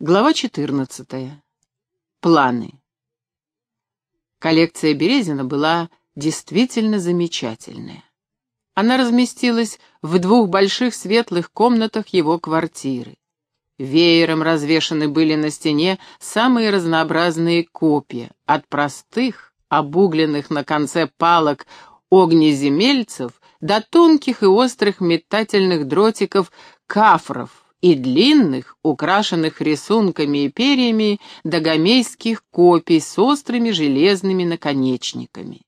Глава 14. Планы. Коллекция Березина была действительно замечательная. Она разместилась в двух больших светлых комнатах его квартиры. Веером развешаны были на стене самые разнообразные копья, от простых, обугленных на конце палок огнеземельцев до тонких и острых метательных дротиков кафров, и длинных, украшенных рисунками и перьями, догомейских копий с острыми железными наконечниками.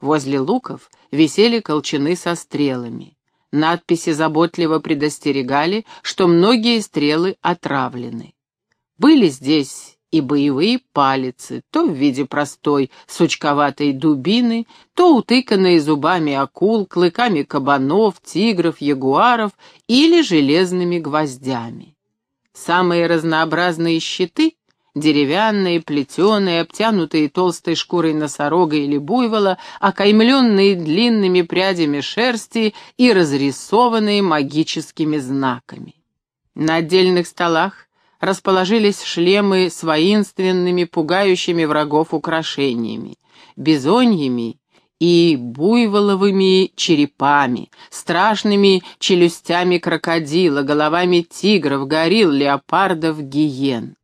Возле луков висели колчаны со стрелами. Надписи заботливо предостерегали, что многие стрелы отравлены. Были здесь и боевые палицы, то в виде простой сучковатой дубины, то утыканные зубами акул, клыками кабанов, тигров, ягуаров или железными гвоздями. Самые разнообразные щиты — деревянные, плетеные, обтянутые толстой шкурой носорога или буйвола, окаймленные длинными прядями шерсти и разрисованные магическими знаками. На отдельных столах расположились шлемы с воинственными, пугающими врагов украшениями, бизоньями и буйволовыми черепами, страшными челюстями крокодила, головами тигров, горилл, леопардов, гиен.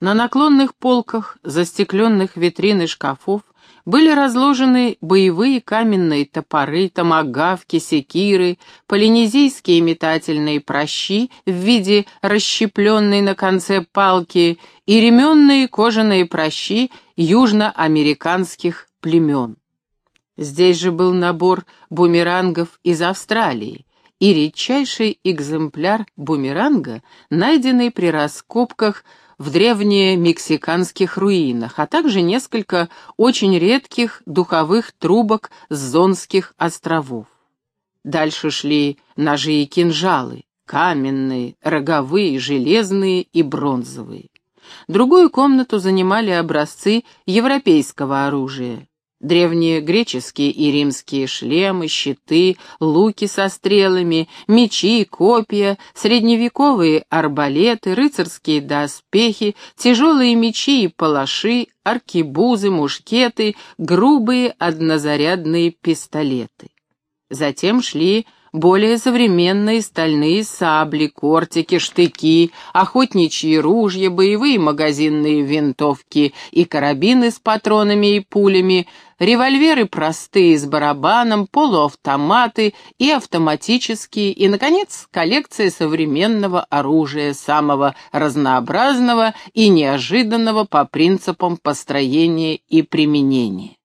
На наклонных полках, застекленных витрин и шкафов были разложены боевые каменные топоры, томагавки, секиры, полинезийские метательные прощи в виде расщепленной на конце палки и ременные кожаные прощи южноамериканских племен. Здесь же был набор бумерангов из Австралии и редчайший экземпляр бумеранга, найденный при раскопках в древнемексиканских руинах, а также несколько очень редких духовых трубок с Зонских островов. Дальше шли ножи и кинжалы, каменные, роговые, железные и бронзовые. Другую комнату занимали образцы европейского оружия. Древние греческие и римские шлемы, щиты, луки со стрелами, мечи, копья, средневековые арбалеты, рыцарские доспехи, тяжелые мечи и палаши, аркебузы, мушкеты, грубые однозарядные пистолеты. Затем шли более современные стальные сабли, кортики, штыки, охотничьи ружья, боевые магазинные винтовки и карабины с патронами и пулями, револьверы простые с барабаном, полуавтоматы и автоматические, и, наконец, коллекция современного оружия, самого разнообразного и неожиданного по принципам построения и применения.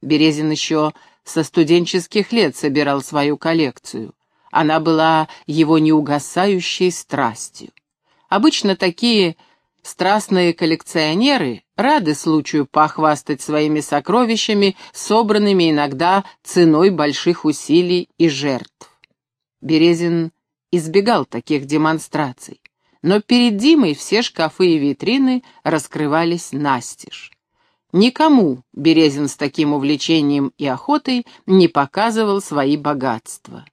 Березин еще со студенческих лет собирал свою коллекцию. Она была его неугасающей страстью. Обычно такие страстные коллекционеры рады случаю похвастать своими сокровищами, собранными иногда ценой больших усилий и жертв. Березин избегал таких демонстраций, но перед Димой все шкафы и витрины раскрывались настежь. Никому Березин с таким увлечением и охотой не показывал свои богатства.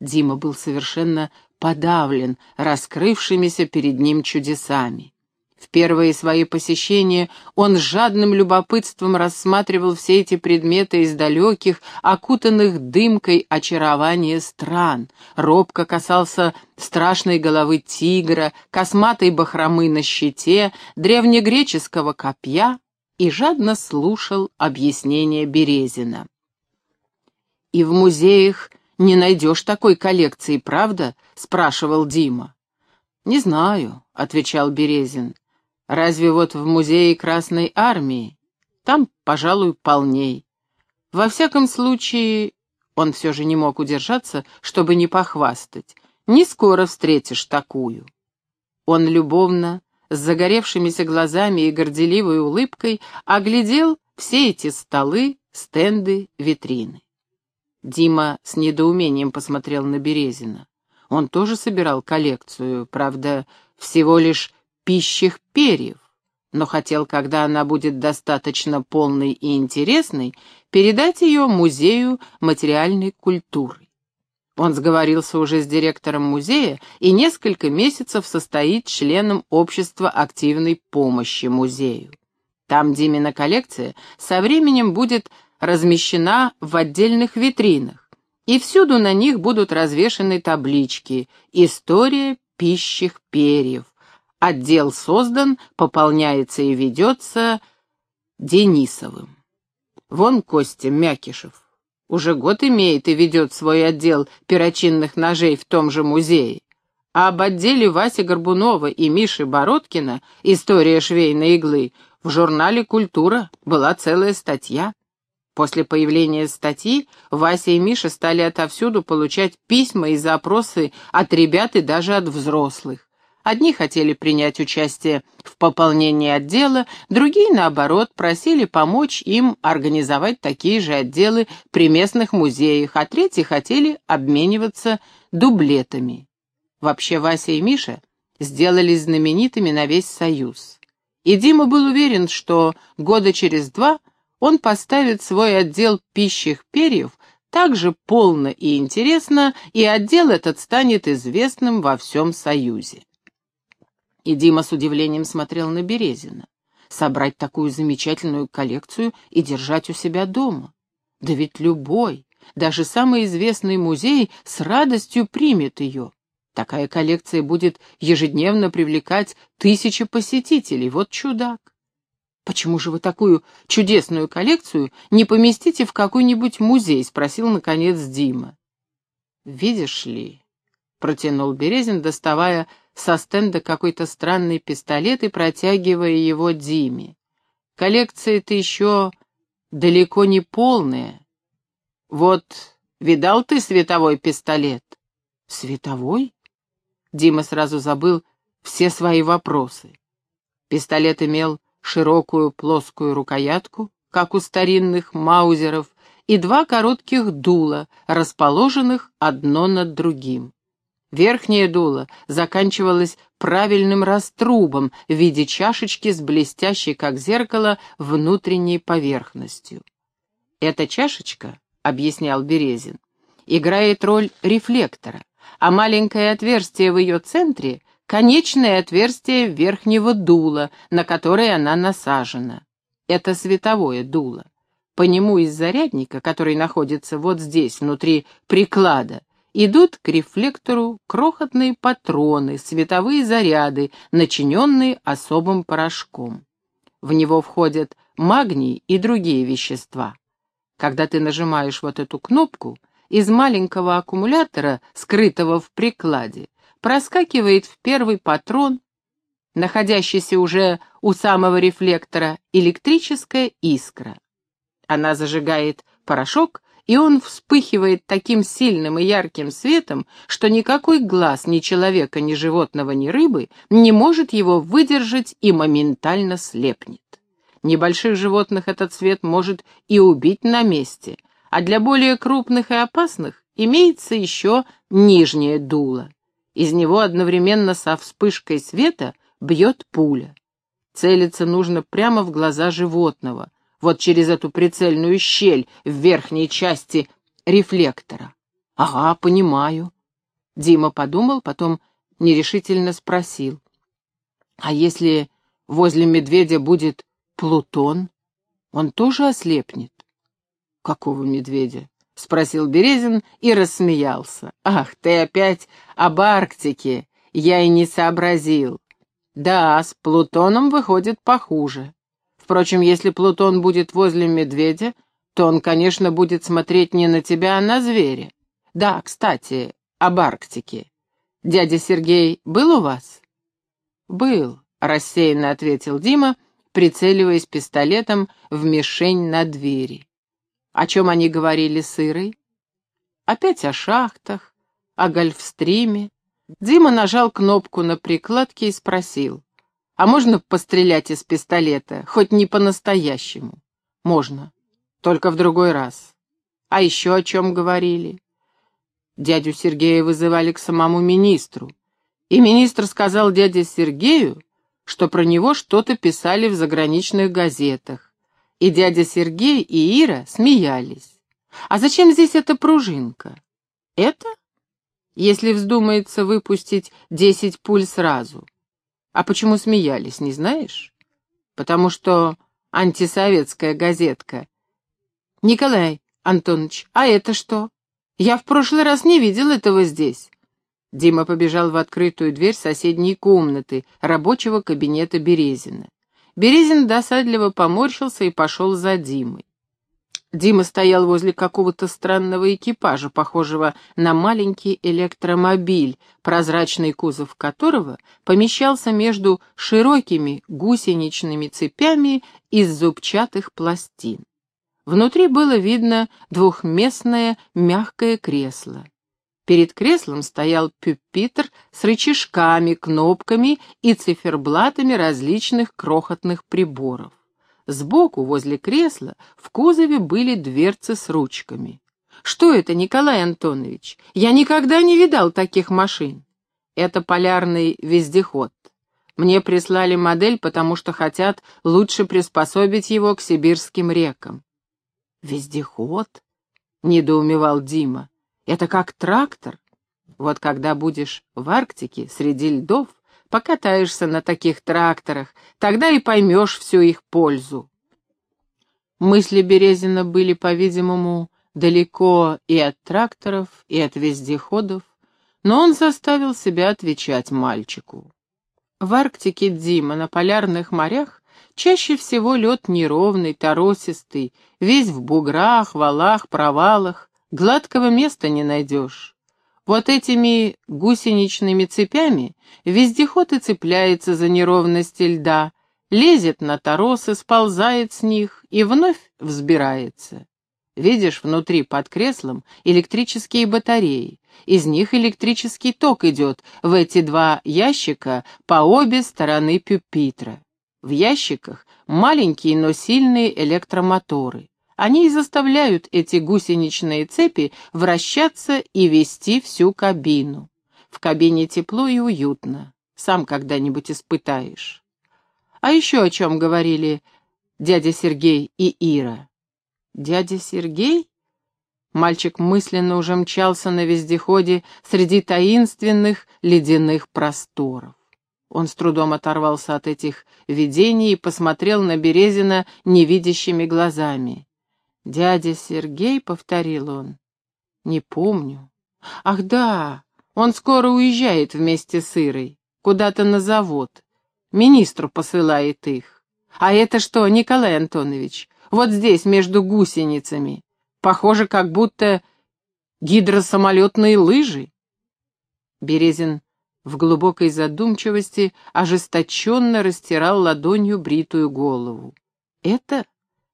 Дима был совершенно подавлен раскрывшимися перед ним чудесами. В первые свои посещения он с жадным любопытством рассматривал все эти предметы из далеких, окутанных дымкой очарования стран, робко касался страшной головы тигра, косматой бахромы на щите, древнегреческого копья и жадно слушал объяснения Березина. «И в музеях не найдешь такой коллекции, правда?» — спрашивал Дима. «Не знаю», — отвечал Березин. «Разве вот в музее Красной Армии? Там, пожалуй, полней. Во всяком случае, он все же не мог удержаться, чтобы не похвастать. Не скоро встретишь такую». Он любовно с загоревшимися глазами и горделивой улыбкой оглядел все эти столы, стенды, витрины. Дима с недоумением посмотрел на Березина. Он тоже собирал коллекцию, правда, всего лишь пищих перьев, но хотел, когда она будет достаточно полной и интересной, передать ее Музею материальной культуры. Он сговорился уже с директором музея и несколько месяцев состоит членом общества активной помощи музею. Там Димина коллекция со временем будет размещена в отдельных витринах, и всюду на них будут развешаны таблички «История пищих перьев». Отдел создан, пополняется и ведется Денисовым. Вон Костя Мякишев. Уже год имеет и ведет свой отдел перочинных ножей в том же музее. А об отделе Васи Горбунова и Миши Бородкина «История швейной иглы» в журнале «Культура» была целая статья. После появления статьи Вася и Миша стали отовсюду получать письма и запросы от ребят и даже от взрослых. Одни хотели принять участие в пополнении отдела, другие, наоборот, просили помочь им организовать такие же отделы при местных музеях, а третьи хотели обмениваться дублетами. Вообще Вася и Миша сделались знаменитыми на весь Союз. И Дима был уверен, что года через два он поставит свой отдел пищих перьев так же полно и интересно, и отдел этот станет известным во всем Союзе. И Дима с удивлением смотрел на Березина. Собрать такую замечательную коллекцию и держать у себя дома. Да ведь любой, даже самый известный музей с радостью примет ее. Такая коллекция будет ежедневно привлекать тысячи посетителей. Вот чудак. «Почему же вы такую чудесную коллекцию не поместите в какой-нибудь музей?» — спросил, наконец, Дима. «Видишь ли», — протянул Березин, доставая со стенда какой-то странный пистолет и протягивая его Диме. Коллекция-то еще далеко не полная. Вот, видал ты световой пистолет? Световой? Дима сразу забыл все свои вопросы. Пистолет имел широкую плоскую рукоятку, как у старинных маузеров, и два коротких дула, расположенных одно над другим. Верхнее дуло заканчивалось правильным раструбом в виде чашечки с блестящей, как зеркало, внутренней поверхностью. «Эта чашечка, — объяснял Березин, — играет роль рефлектора, а маленькое отверстие в ее центре — конечное отверстие верхнего дула, на которое она насажена. Это световое дуло. По нему из зарядника, который находится вот здесь, внутри приклада, идут к рефлектору крохотные патроны, световые заряды, начиненные особым порошком. В него входят магний и другие вещества. Когда ты нажимаешь вот эту кнопку, из маленького аккумулятора, скрытого в прикладе, проскакивает в первый патрон, находящийся уже у самого рефлектора, электрическая искра. Она зажигает порошок, и он вспыхивает таким сильным и ярким светом, что никакой глаз ни человека, ни животного, ни рыбы не может его выдержать и моментально слепнет. Небольших животных этот свет может и убить на месте, а для более крупных и опасных имеется еще нижнее дуло. Из него одновременно со вспышкой света бьет пуля. Целиться нужно прямо в глаза животного — вот через эту прицельную щель в верхней части рефлектора. Ага, понимаю. Дима подумал, потом нерешительно спросил. А если возле медведя будет Плутон, он тоже ослепнет? Какого медведя? — спросил Березин и рассмеялся. «Ах, ты опять об Арктике! Я и не сообразил. Да, с Плутоном выходит похуже. Впрочем, если Плутон будет возле медведя, то он, конечно, будет смотреть не на тебя, а на зверя. Да, кстати, об Арктике. Дядя Сергей был у вас? Был, рассеянно ответил Дима, прицеливаясь пистолетом в мишень на двери. О чем они говорили с Ирой? Опять о шахтах, о гольфстриме. Дима нажал кнопку на прикладке и спросил. А можно пострелять из пистолета, хоть не по-настоящему? Можно, только в другой раз. А еще о чем говорили? Дядю Сергея вызывали к самому министру. И министр сказал дяде Сергею, что про него что-то писали в заграничных газетах. И дядя Сергей и Ира смеялись. «А зачем здесь эта пружинка?» «Это?» если вздумается выпустить десять пуль сразу. А почему смеялись, не знаешь? Потому что антисоветская газетка. Николай Антонович, а это что? Я в прошлый раз не видел этого здесь. Дима побежал в открытую дверь соседней комнаты, рабочего кабинета Березина. Березин досадливо поморщился и пошел за Димой. Дима стоял возле какого-то странного экипажа, похожего на маленький электромобиль, прозрачный кузов которого помещался между широкими гусеничными цепями из зубчатых пластин. Внутри было видно двухместное мягкое кресло. Перед креслом стоял пюпитр с рычажками, кнопками и циферблатами различных крохотных приборов. Сбоку, возле кресла, в кузове были дверцы с ручками. «Что это, Николай Антонович? Я никогда не видал таких машин». «Это полярный вездеход. Мне прислали модель, потому что хотят лучше приспособить его к сибирским рекам». «Вездеход?» — недоумевал Дима. «Это как трактор. Вот когда будешь в Арктике, среди льдов, Покатаешься на таких тракторах, тогда и поймешь всю их пользу. Мысли Березина были, по-видимому, далеко и от тракторов, и от вездеходов, но он заставил себя отвечать мальчику. В Арктике Дима на полярных морях чаще всего лед неровный, торосистый, весь в буграх, валах, провалах, гладкого места не найдешь. Вот этими гусеничными цепями вездеход и цепляется за неровности льда, лезет на торосы, сползает с них и вновь взбирается. Видишь, внутри под креслом электрические батареи. Из них электрический ток идет в эти два ящика по обе стороны пюпитра. В ящиках маленькие, но сильные электромоторы. Они и заставляют эти гусеничные цепи вращаться и вести всю кабину. В кабине тепло и уютно. Сам когда-нибудь испытаешь. А еще о чем говорили дядя Сергей и Ира? Дядя Сергей? Мальчик мысленно уже мчался на вездеходе среди таинственных ледяных просторов. Он с трудом оторвался от этих видений и посмотрел на Березина невидящими глазами. «Дядя Сергей», — повторил он, — «не помню». «Ах да, он скоро уезжает вместе с Ирой, куда-то на завод. Министру посылает их. А это что, Николай Антонович, вот здесь, между гусеницами? Похоже, как будто гидросамолетные лыжи». Березин в глубокой задумчивости ожесточенно растирал ладонью бритую голову. «Это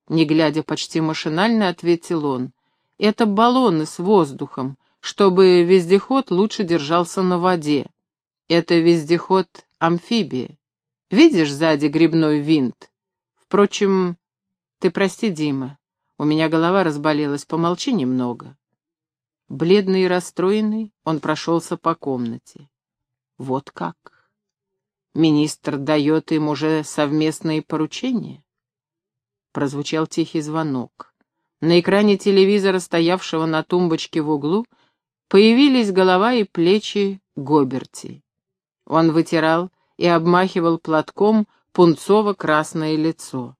не глядя почти машинально, ответил он. Это баллоны с воздухом, чтобы вездеход лучше держался на воде. Это вездеход-амфибия. Видишь сзади грибной винт? Впрочем, ты прости, Дима, у меня голова разболелась, помолчи немного. Бледный и расстроенный, он прошелся по комнате. Вот как. Министр дает им уже совместные поручения? Прозвучал тихий звонок. На экране телевизора, стоявшего на тумбочке в углу, появились голова и плечи Гоберти. Он вытирал и обмахивал платком пунцово-красное лицо.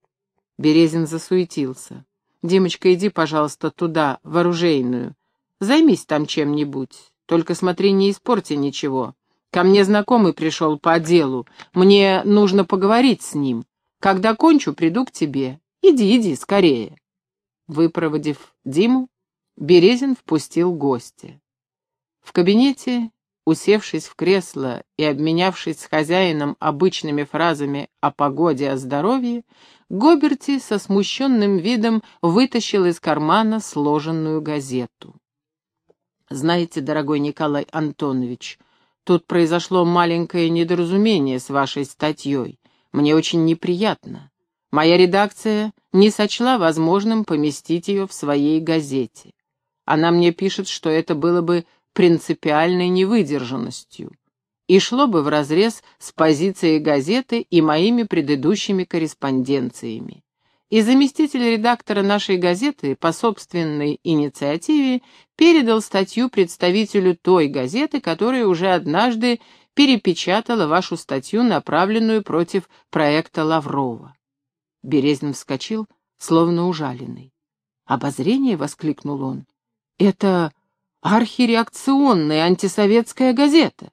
Березин засуетился. «Димочка, иди, пожалуйста, туда, в оружейную. Займись там чем-нибудь. Только смотри, не испорти ничего. Ко мне знакомый пришел по делу. Мне нужно поговорить с ним. Когда кончу, приду к тебе. Иди, иди, скорее. Выпроводив Диму, Березин впустил гостя. В кабинете, усевшись в кресло и обменявшись с хозяином обычными фразами о погоде, о здоровье, Гоберти со смущенным видом вытащил из кармана сложенную газету. «Знаете, дорогой Николай Антонович, тут произошло маленькое недоразумение с вашей статьей. Мне очень неприятно. Моя редакция не сочла возможным поместить ее в своей газете. Она мне пишет, что это было бы принципиальной невыдержанностью и шло бы вразрез с позицией газеты и моими предыдущими корреспонденциями. и заместитель редактора нашей газеты по собственной инициативе передал статью представителю той газеты, которая уже однажды перепечатала вашу статью, направленную против проекта Лаврова. Березин вскочил, словно ужаленный. «Обозрение!» — воскликнул он. «Это архиреакционная антисоветская газета».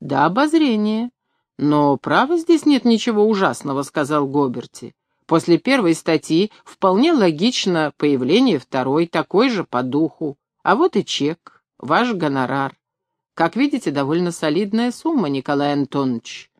«Да, обозрение. Но, право, здесь нет ничего ужасного», — сказал Гоберти. После первой статьи вполне логично появление второй, такой же по духу. А вот и чек, ваш гонорар. Как видите, довольно солидная сумма, Николай Антонович.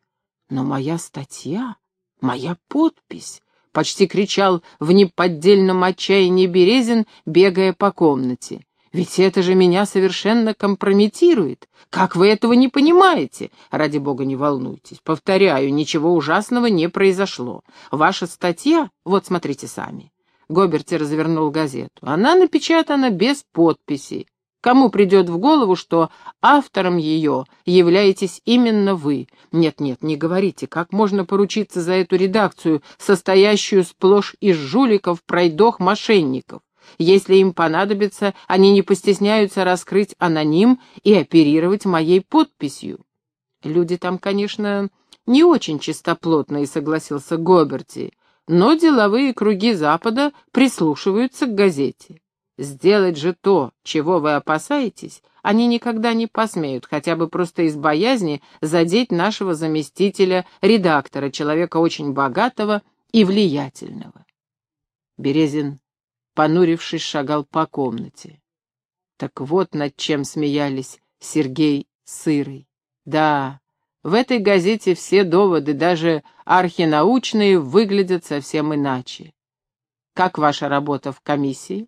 Но моя статья, моя подпись, почти кричал в неподдельном отчаянии Березин, бегая по комнате. Ведь это же меня совершенно компрометирует. Как вы этого не понимаете? Ради бога, не волнуйтесь. Повторяю, ничего ужасного не произошло. Ваша статья, вот смотрите сами. Гоберти развернул газету. Она напечатана без подписи. Кому придет в голову, что автором ее являетесь именно вы? Нет-нет, не говорите, как можно поручиться за эту редакцию, состоящую сплошь из жуликов, пройдох, мошенников? Если им понадобится, они не постесняются раскрыть аноним и оперировать моей подписью. Люди там, конечно, не очень чистоплотные, согласился Гоберти, но деловые круги Запада прислушиваются к газете. Сделать же то, чего вы опасаетесь, они никогда не посмеют, хотя бы просто из боязни задеть нашего заместителя, редактора, человека очень богатого и влиятельного. Березин понурившись, шагал по комнате. Так вот над чем смеялись Сергей с Ирой. Да, в этой газете все доводы, даже архинаучные, выглядят совсем иначе. Как ваша работа в комиссии?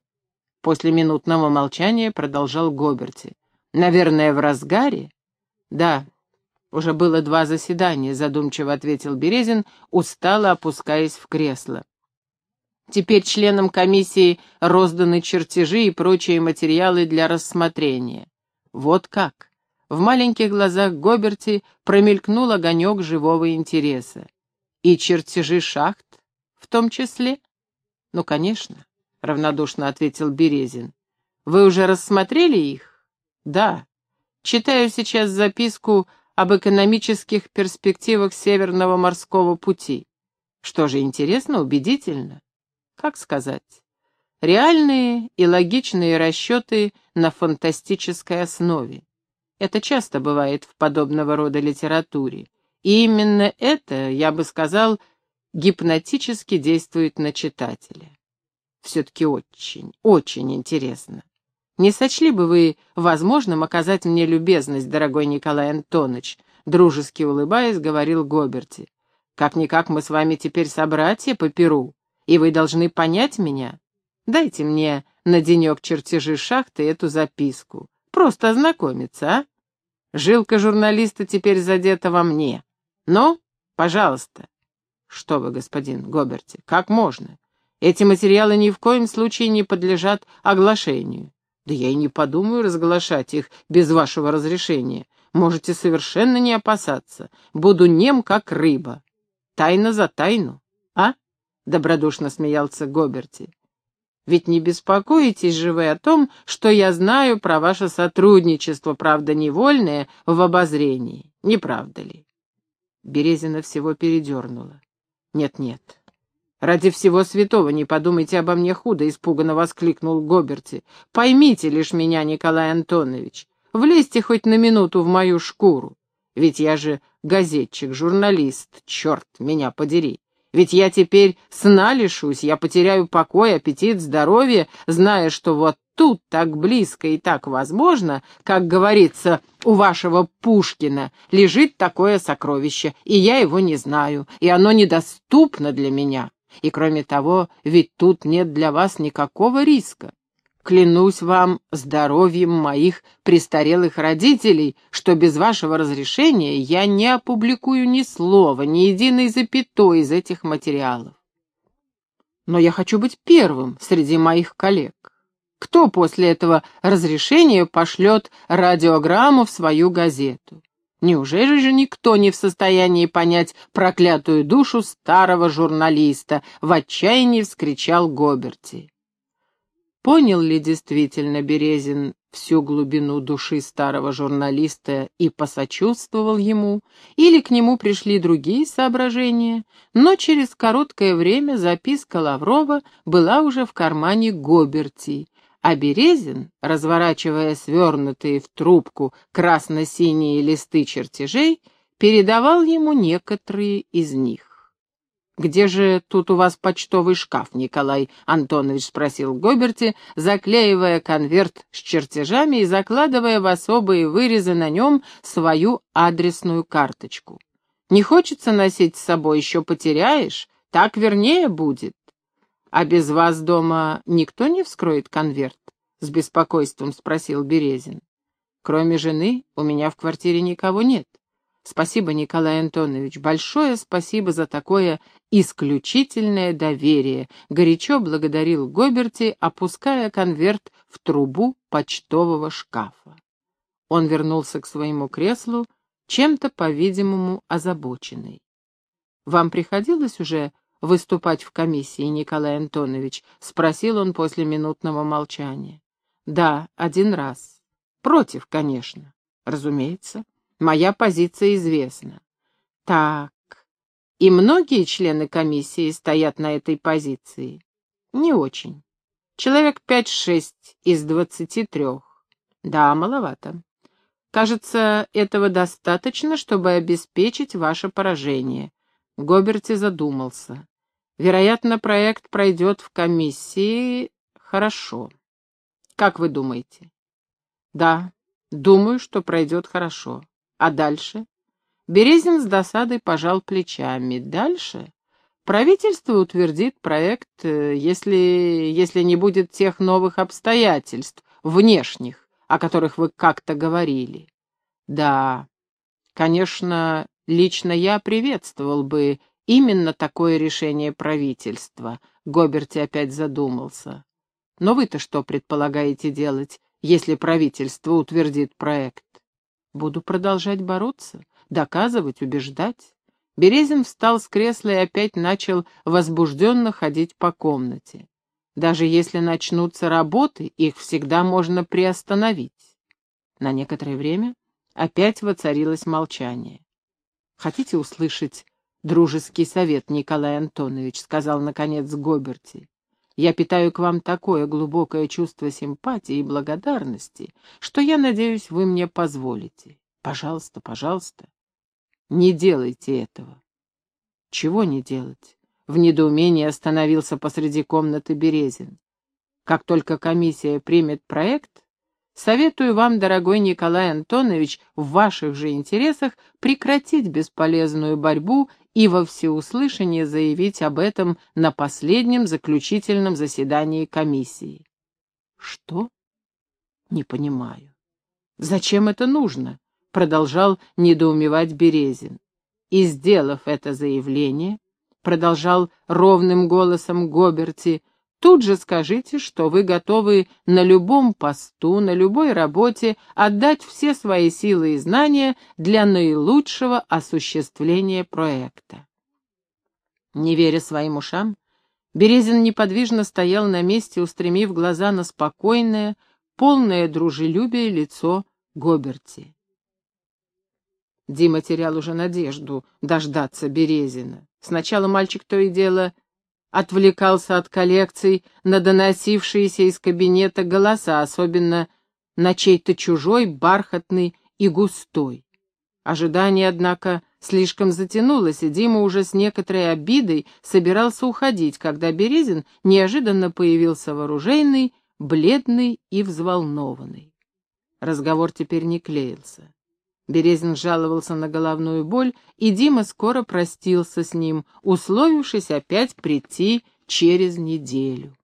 После минутного молчания продолжал Гоберти. Наверное, в разгаре? Да, уже было два заседания, задумчиво ответил Березин, устало опускаясь в кресло. Теперь членам комиссии розданы чертежи и прочие материалы для рассмотрения. Вот как. В маленьких глазах Гоберти промелькнул огонек живого интереса. И чертежи шахт в том числе? Ну, конечно, равнодушно ответил Березин. Вы уже рассмотрели их? Да. Читаю сейчас записку об экономических перспективах Северного морского пути. Что же, интересно, убедительно? как сказать, реальные и логичные расчеты на фантастической основе. Это часто бывает в подобного рода литературе. И именно это, я бы сказал, гипнотически действует на читателя. Все-таки очень, очень интересно. Не сочли бы вы возможным оказать мне любезность, дорогой Николай Антонович, дружески улыбаясь, говорил Гоберти. Как-никак мы с вами теперь собратья по Перу и вы должны понять меня. Дайте мне на денек чертежи шахты эту записку. Просто ознакомиться, а? Жилка журналиста теперь задета во мне. Но, пожалуйста. Что вы, господин Гоберти, как можно? Эти материалы ни в коем случае не подлежат оглашению. Да я и не подумаю разглашать их без вашего разрешения. Можете совершенно не опасаться. Буду нем, как рыба. Тайна за тайну, а? добродушно смеялся Гоберти. Ведь не беспокоитесь же вы о том, что я знаю про ваше сотрудничество, правда, невольное, в обозрении. Не правда ли? Березина всего передернула. Нет-нет. Ради всего святого не подумайте обо мне худо, испуганно воскликнул Гоберти. Поймите лишь меня, Николай Антонович. Влезьте хоть на минуту в мою шкуру. Ведь я же газетчик, журналист, черт меня подери. Ведь я теперь сна лишусь, я потеряю покой, аппетит, здоровье, зная, что вот тут так близко и так возможно, как говорится у вашего Пушкина, лежит такое сокровище, и я его не знаю, и оно недоступно для меня. И кроме того, ведь тут нет для вас никакого риска. Клянусь вам здоровьем моих престарелых родителей, что без вашего разрешения я не опубликую ни слова, ни единой запятой из этих материалов. Но я хочу быть первым среди моих коллег. Кто после этого разрешения пошлет радиограмму в свою газету? Неужели же никто не в состоянии понять проклятую душу старого журналиста? В отчаянии вскричал Гоберти. Понял ли действительно Березин всю глубину души старого журналиста и посочувствовал ему, или к нему пришли другие соображения, но через короткое время записка Лаврова была уже в кармане Гоберти, а Березин, разворачивая свернутые в трубку красно-синие листы чертежей, передавал ему некоторые из них. «Где же тут у вас почтовый шкаф, Николай Антонович?» — спросил Гоберти, заклеивая конверт с чертежами и закладывая в особые вырезы на нем свою адресную карточку. «Не хочется носить с собой, еще потеряешь? Так вернее будет». «А без вас дома никто не вскроет конверт?» — с беспокойством спросил Березин. «Кроме жены у меня в квартире никого нет. Спасибо, Николай Антонович, большое спасибо за такое исключительное доверие, горячо благодарил Гоберти, опуская конверт в трубу почтового шкафа. Он вернулся к своему креслу, чем-то, по-видимому, озабоченный. «Вам приходилось уже выступать в комиссии, Николай Антонович?» — спросил он после минутного молчания. «Да, один раз. Против, конечно. Разумеется. Моя позиция известна. Так, и многие члены комиссии стоят на этой позиции? Не очень. Человек пять-шесть из двадцати трех. Да, маловато. Кажется, этого достаточно, чтобы обеспечить ваше поражение. Гоберти задумался. Вероятно, проект пройдет в комиссии хорошо. Как вы думаете? Да, думаю, что пройдет хорошо. А дальше? Березин с досадой пожал плечами. Дальше? Правительство утвердит проект, э, если, если не будет тех новых обстоятельств, внешних, о которых вы как-то говорили. Да, конечно, лично я приветствовал бы именно такое решение правительства. Гоберти опять задумался. Но вы-то что предполагаете делать, если правительство утвердит проект? Буду продолжать бороться, доказывать, убеждать. Березин встал с кресла и опять начал возбужденно ходить по комнате. Даже если начнутся работы, их всегда можно приостановить. На некоторое время опять воцарилось молчание. «Хотите услышать дружеский совет, Николай Антонович?» — сказал, наконец, Гоберти. Я питаю к вам такое глубокое чувство симпатии и благодарности, что я надеюсь, вы мне позволите. Пожалуйста, пожалуйста, не делайте этого. Чего не делать? В недоумении остановился посреди комнаты Березин. Как только комиссия примет проект, советую вам, дорогой Николай Антонович, в ваших же интересах прекратить бесполезную борьбу и во всеуслышание заявить об этом на последнем заключительном заседании комиссии. Что? Не понимаю. Зачем это нужно? Продолжал недоумевать Березин. И, сделав это заявление, продолжал ровным голосом Гоберти, Тут же скажите, что вы готовы на любом посту, на любой работе отдать все свои силы и знания для наилучшего осуществления проекта. Не веря своим ушам, Березин неподвижно стоял на месте, устремив глаза на спокойное, полное дружелюбие лицо Гоберти. Дима терял уже надежду дождаться Березина. Сначала мальчик то и дело отвлекался от коллекций на доносившиеся из кабинета голоса, особенно на чей-то чужой, бархатный и густой. Ожидание, однако, слишком затянулось, и Дима уже с некоторой обидой собирался уходить, когда Березин неожиданно появился вооруженный, бледный и взволнованный. Разговор теперь не клеился. Березин жаловался на головную боль, и Дима скоро простился с ним, условившись опять прийти через неделю.